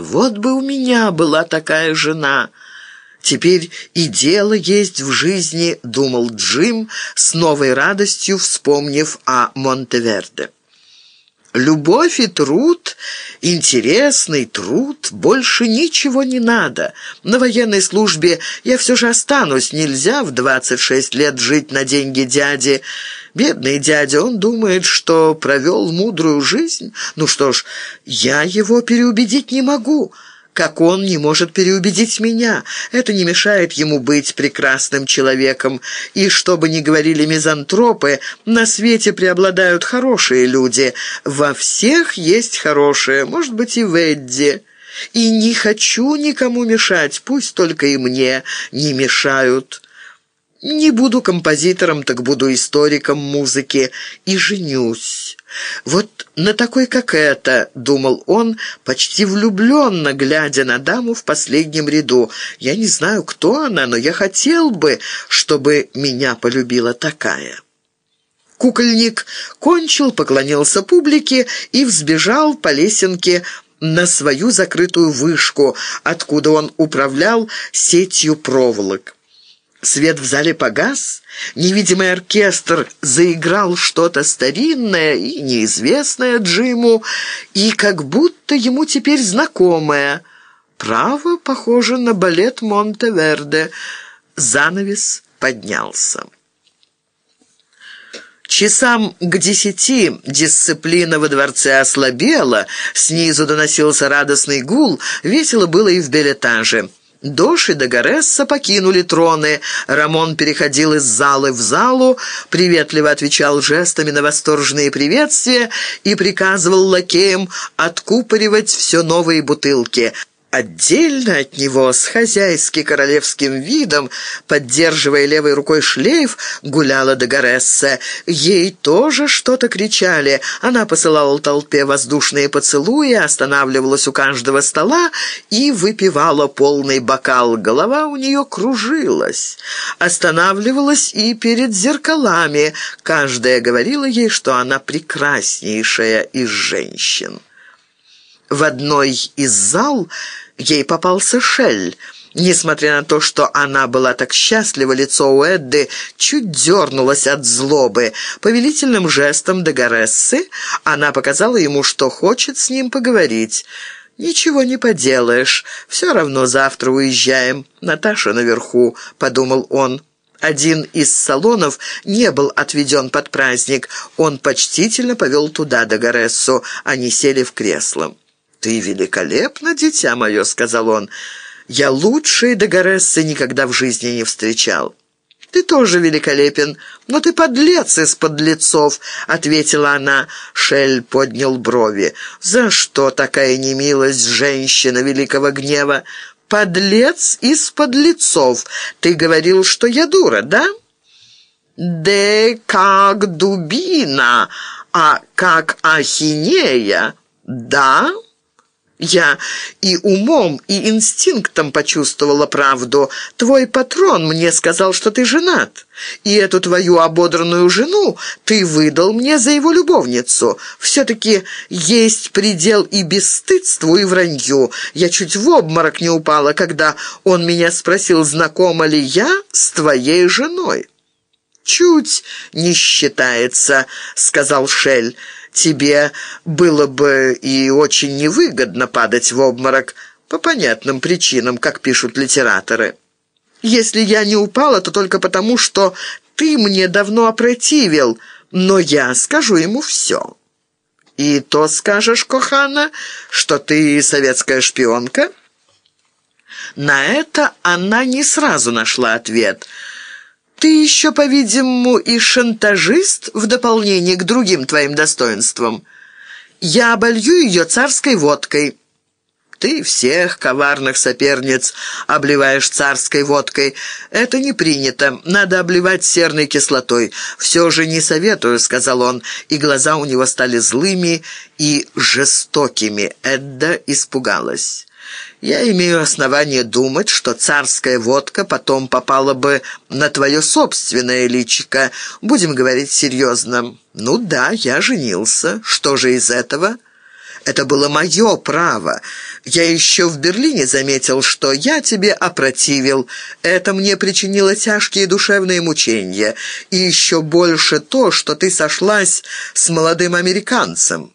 Вот бы у меня была такая жена. Теперь и дело есть в жизни, думал Джим, с новой радостью вспомнив о Монтеверде. Любовь и труд, интересный труд, больше ничего не надо. На военной службе я все же останусь, нельзя в 26 лет жить на деньги дяди. Бедный дядя, он думает, что провел мудрую жизнь. Ну что ж, я его переубедить не могу» как он не может переубедить меня. Это не мешает ему быть прекрасным человеком. И что бы ни говорили мизантропы, на свете преобладают хорошие люди. Во всех есть хорошие, может быть, и в Эдди. И не хочу никому мешать, пусть только и мне не мешают». Не буду композитором, так буду историком музыки и женюсь. Вот на такой, как это, думал он, почти влюбленно, глядя на даму в последнем ряду. Я не знаю, кто она, но я хотел бы, чтобы меня полюбила такая. Кукольник кончил, поклонился публике и взбежал по лесенке на свою закрытую вышку, откуда он управлял сетью проволок. Свет в зале погас, невидимый оркестр заиграл что-то старинное и неизвестное Джиму, и как будто ему теперь знакомое. Право, похоже на балет Монте-Верде. Занавес поднялся. Часам к десяти дисциплина во дворце ослабела, снизу доносился радостный гул, весело было и в билетаже. Дош и Дагоресса покинули троны. Рамон переходил из залы в залу, приветливо отвечал жестами на восторженные приветствия и приказывал лакеям откупоривать все новые бутылки – Отдельно от него, с хозяйски-королевским видом, поддерживая левой рукой шлейф, гуляла Дагоресса. Ей тоже что-то кричали. Она посылала толпе воздушные поцелуи, останавливалась у каждого стола и выпивала полный бокал. Голова у нее кружилась. Останавливалась и перед зеркалами. Каждая говорила ей, что она прекраснейшая из женщин. В одной из зал ей попался Шель. Несмотря на то, что она была так счастлива, лицо у Эдды чуть дернулось от злобы. Повелительным жестом Дагорессы она показала ему, что хочет с ним поговорить. «Ничего не поделаешь. Все равно завтра уезжаем. Наташа наверху», — подумал он. Один из салонов не был отведен под праздник. Он почтительно повел туда Дагорессу. Они сели в кресло. «Ты великолепна, дитя мое», — сказал он. «Я лучшей Дагорессы никогда в жизни не встречал». «Ты тоже великолепен, но ты подлец из подлецов», — ответила она. Шель поднял брови. «За что такая немилость женщина великого гнева? Подлец из подлецов. Ты говорил, что я дура, да?» «Де как дубина, а как ахинея, да?» Я и умом, и инстинктом почувствовала правду. Твой патрон мне сказал, что ты женат. И эту твою ободранную жену ты выдал мне за его любовницу. Все-таки есть предел и бесстыдству, и вранью. Я чуть в обморок не упала, когда он меня спросил, знакома ли я с твоей женой. «Чуть не считается», — сказал Шель тебе было бы и очень невыгодно падать в обморок по понятным причинам, как пишут литераторы. Если я не упала, то только потому, что ты мне давно опротивил, но я скажу ему все. И то скажешь, Кохана, что ты советская шпионка?» На это она не сразу нашла ответ – ты еще, по-видимому, и шантажист в дополнение к другим твоим достоинствам. Я оболью ее царской водкой». Ты всех коварных соперниц обливаешь царской водкой. Это не принято. Надо обливать серной кислотой. Все же не советую», — сказал он, и глаза у него стали злыми и жестокими. Эдда испугалась. Я имею основание думать, что царская водка потом попала бы на твое собственное личико. Будем говорить серьезно. Ну да, я женился. Что же из этого?» Это было мое право. Я еще в Берлине заметил, что я тебе опротивил. Это мне причинило тяжкие душевные мучения. И еще больше то, что ты сошлась с молодым американцем».